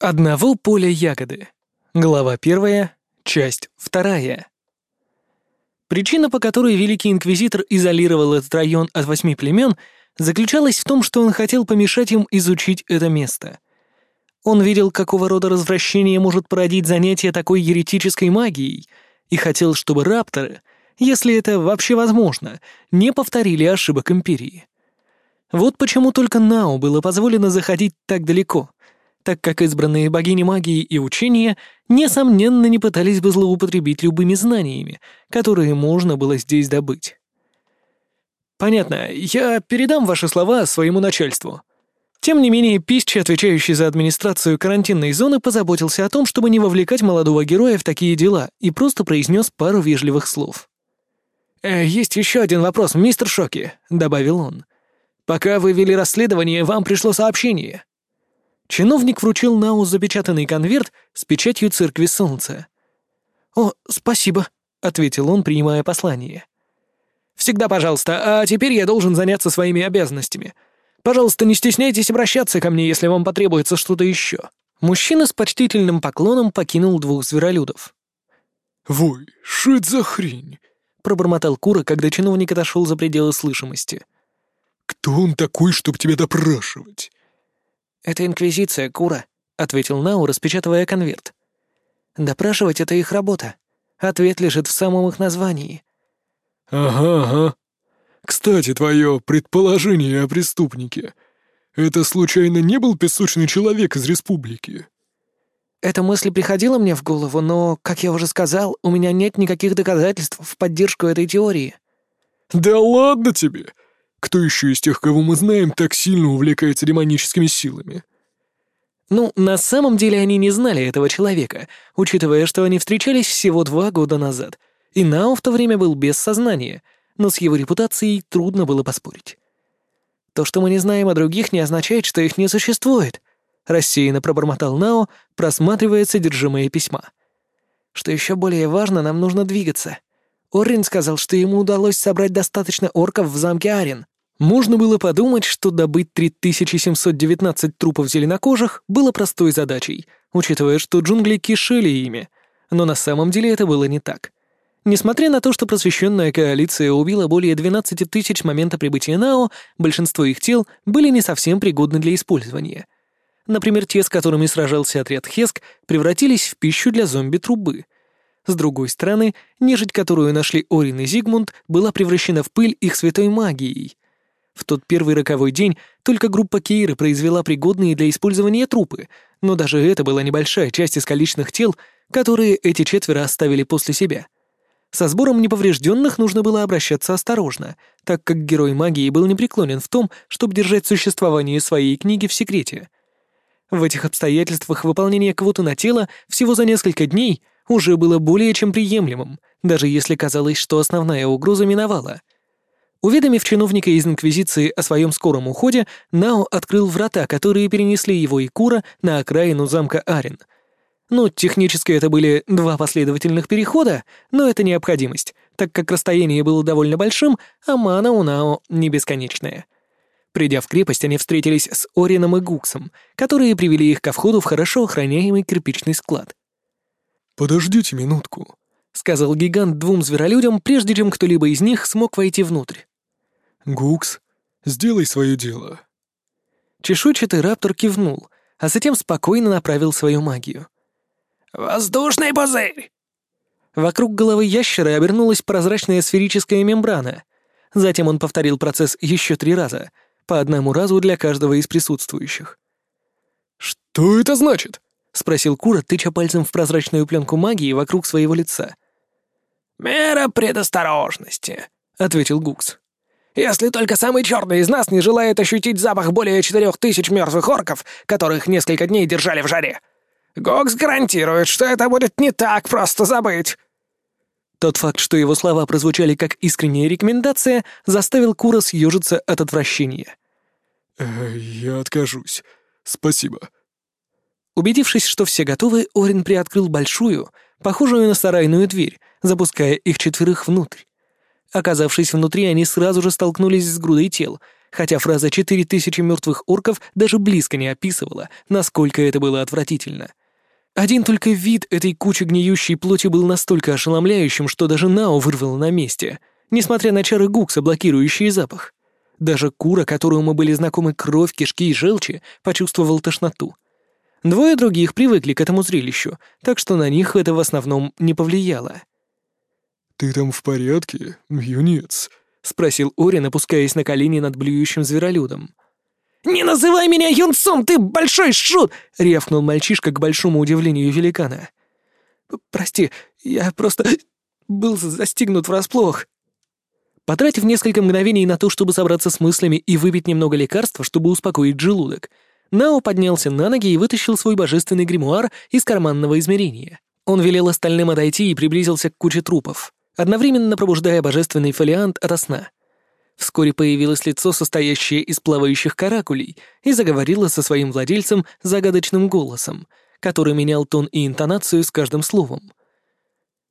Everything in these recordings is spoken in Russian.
Одного поля ягоды. Глава первая, часть вторая. Причина, по которой Великий Инквизитор изолировал этот район от восьми племен, заключалась в том, что он хотел помешать им изучить это место. Он видел, какого рода развращение может породить занятие такой еретической магией, и хотел, чтобы рапторы, если это вообще возможно, не повторили ошибок Империи. Вот почему только Нау было позволено заходить так далеко — так как избранные богини магии и учения, несомненно, не пытались бы злоупотребить любыми знаниями, которые можно было здесь добыть. «Понятно, я передам ваши слова своему начальству», тем не менее, Пищи, отвечающий за администрацию карантинной зоны, позаботился о том, чтобы не вовлекать молодого героя в такие дела, и просто произнес пару вежливых слов. «Э, «Есть еще один вопрос, мистер Шоки», — добавил он. «Пока вы вели расследование, вам пришло сообщение. Чиновник вручил Нау запечатанный конверт с печатью Церкви Солнца. «О, спасибо», — ответил он, принимая послание. «Всегда пожалуйста, а теперь я должен заняться своими обязанностями. Пожалуйста, не стесняйтесь обращаться ко мне, если вам потребуется что-то еще». Мужчина с почтительным поклоном покинул двух зверолюдов. «Вой, что это за хрень?» — пробормотал Кура, когда чиновник отошел за пределы слышимости. «Кто он такой, чтобы тебя допрашивать?» «Это Инквизиция, Кура», — ответил Нау, распечатывая конверт. «Допрашивать — это их работа. Ответ лежит в самом их названии». «Ага, ага. Кстати, твое предположение о преступнике. Это случайно не был песочный человек из республики?» Эта мысль приходила мне в голову, но, как я уже сказал, у меня нет никаких доказательств в поддержку этой теории. «Да ладно тебе! Кто еще из тех, кого мы знаем, так сильно увлекается демоническими силами? Ну, на самом деле они не знали этого человека, учитывая, что они встречались всего два года назад, и Нао в то время был без сознания, но с его репутацией трудно было поспорить. То, что мы не знаем о других, не означает, что их не существует, рассеянно пробормотал Нао, просматривая содержимое письма. Что еще более важно, нам нужно двигаться. Орин сказал, что ему удалось собрать достаточно орков в замке Арен. Можно было подумать, что добыть 3719 трупов зеленокожих было простой задачей, учитывая, что джунгли кишели ими. Но на самом деле это было не так. Несмотря на то, что просвещенная коалиция убила более 12 тысяч момента прибытия Нао, большинство их тел были не совсем пригодны для использования. Например, те, с которыми сражался отряд Хеск, превратились в пищу для зомби-трубы — с другой стороны, нежить, которую нашли Орин и Зигмунд, была превращена в пыль их святой магией. В тот первый роковой день только группа Кейры произвела пригодные для использования трупы, но даже это была небольшая часть искалеченных тел, которые эти четверо оставили после себя. Со сбором неповрежденных нужно было обращаться осторожно, так как герой магии был непреклонен в том, чтобы держать существование своей книги в секрете. В этих обстоятельствах выполнение квоты на тело всего за несколько дней — уже было более чем приемлемым, даже если казалось, что основная угроза миновала. Уведомив чиновника из Инквизиции о своем скором уходе, Нао открыл врата, которые перенесли его и Кура на окраину замка Арен. Ну, технически это были два последовательных перехода, но это необходимость, так как расстояние было довольно большим, а мана у Нао не бесконечная. Придя в крепость, они встретились с Орином и Гуксом, которые привели их ко входу в хорошо охраняемый кирпичный склад. «Подождите минутку», — сказал гигант двум зверолюдям, прежде чем кто-либо из них смог войти внутрь. «Гукс, сделай свое дело». Чешуйчатый раптор кивнул, а затем спокойно направил свою магию. «Воздушный пузырь!» Вокруг головы ящера обернулась прозрачная сферическая мембрана. Затем он повторил процесс еще три раза, по одному разу для каждого из присутствующих. «Что это значит?» — спросил Кура, тыча пальцем в прозрачную пленку магии вокруг своего лица. «Мера предосторожности», — ответил Гукс. «Если только самый черный из нас не желает ощутить запах более четырех тысяч мертвых орков, которых несколько дней держали в жаре. Гукс гарантирует, что это будет не так просто забыть». Тот факт, что его слова прозвучали как искренняя рекомендация, заставил Кура съежиться от отвращения. «Э, «Я откажусь. Спасибо», Убедившись, что все готовы, Орин приоткрыл большую, похожую на сарайную дверь, запуская их четверых внутрь. Оказавшись внутри, они сразу же столкнулись с грудой тел, хотя фраза «четыре тысячи мертвых орков» даже близко не описывала, насколько это было отвратительно. Один только вид этой кучи гниющей плоти был настолько ошеломляющим, что даже Нао вырвало на месте, несмотря на чары Гукса, блокирующие запах. Даже Кура, которому были знакомы кровь, кишки и желчи, почувствовал тошноту. Двое других привыкли к этому зрелищу, так что на них это в основном не повлияло. «Ты там в порядке, юнец?» — спросил Орин, опускаясь на колени над блюющим зверолюдом. «Не называй меня юнцом, ты большой шут!» — рявкнул мальчишка к большому удивлению великана. «Прости, я просто был застигнут врасплох». Потратив несколько мгновений на то, чтобы собраться с мыслями и выпить немного лекарства, чтобы успокоить желудок, Нао поднялся на ноги и вытащил свой божественный гримуар из карманного измерения. Он велел остальным отойти и приблизился к куче трупов одновременно пробуждая божественный фолиант ото сна. Вскоре появилось лицо, состоящее из плавающих каракулей, и заговорило со своим владельцем загадочным голосом, который менял тон и интонацию с каждым словом.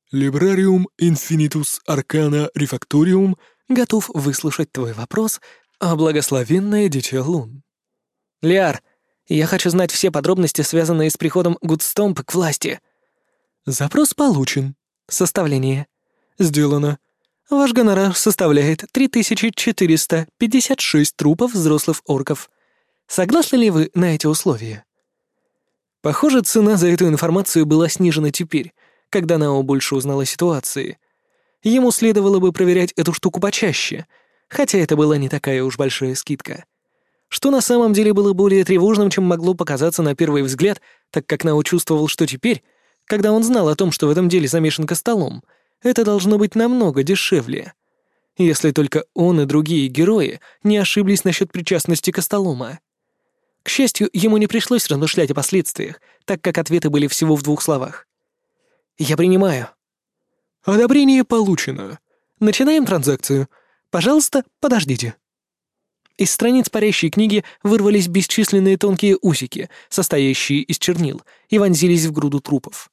«Либрариум инфинитус аркана рефакториум готов выслушать твой вопрос, а благословенное дитя лун». «Лиар, я хочу знать все подробности, связанные с приходом Гудстомп к власти». «Запрос получен. Составление». «Сделано. Ваш гонорар составляет 3456 трупов взрослых орков. Согласны ли вы на эти условия?» Похоже, цена за эту информацию была снижена теперь, когда Нао больше узнал о ситуации. Ему следовало бы проверять эту штуку почаще, хотя это была не такая уж большая скидка. Что на самом деле было более тревожным, чем могло показаться на первый взгляд, так как Нао чувствовал, что теперь, когда он знал о том, что в этом деле замешан Костолом, это должно быть намного дешевле. Если только он и другие герои не ошиблись насчет причастности Костолома. К счастью, ему не пришлось размышлять о последствиях, так как ответы были всего в двух словах. «Я принимаю». «Одобрение получено. Начинаем транзакцию. Пожалуйста, подождите». Из страниц парящей книги вырвались бесчисленные тонкие усики, состоящие из чернил, и вонзились в груду трупов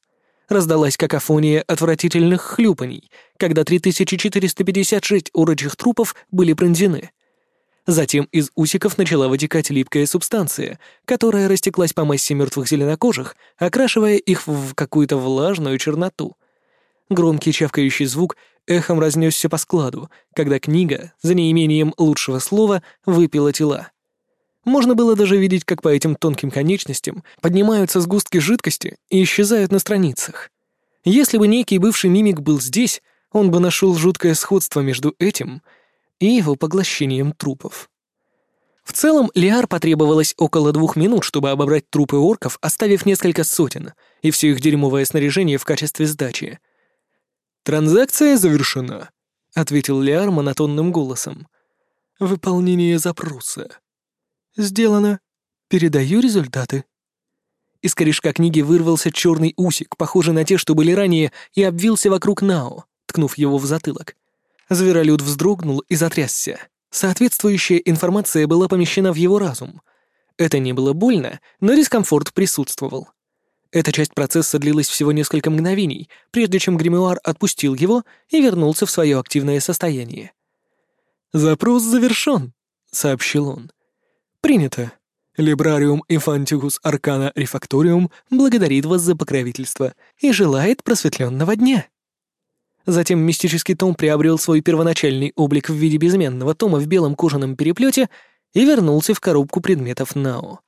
раздалась какофония отвратительных хлюпаний, когда 3456 урочих трупов были пронзены. Затем из усиков начала вытекать липкая субстанция, которая растеклась по массе мертвых зеленокожих, окрашивая их в какую-то влажную черноту. Громкий чавкающий звук эхом разнесся по складу, когда книга, за неимением лучшего слова, выпила тела. Можно было даже видеть, как по этим тонким конечностям поднимаются сгустки жидкости и исчезают на страницах. Если бы некий бывший мимик был здесь, он бы нашел жуткое сходство между этим и его поглощением трупов. В целом, Лиар потребовалось около двух минут, чтобы обобрать трупы орков, оставив несколько сотен, и все их дерьмовое снаряжение в качестве сдачи. «Транзакция завершена», — ответил Лиар монотонным голосом. «Выполнение запроса». «Сделано. Передаю результаты». Из корешка книги вырвался черный усик, похожий на те, что были ранее, и обвился вокруг Нао, ткнув его в затылок. Зверолюд вздрогнул и затрясся. Соответствующая информация была помещена в его разум. Это не было больно, но дискомфорт присутствовал. Эта часть процесса длилась всего несколько мгновений, прежде чем гримуар отпустил его и вернулся в свое активное состояние. «Запрос завершен», — сообщил он. «Принято. Либрариум Инфантикус Аркана Рефакториум благодарит вас за покровительство и желает просветленного дня». Затем мистический том приобрел свой первоначальный облик в виде безменного тома в белом кожаном переплете и вернулся в коробку предметов Нао.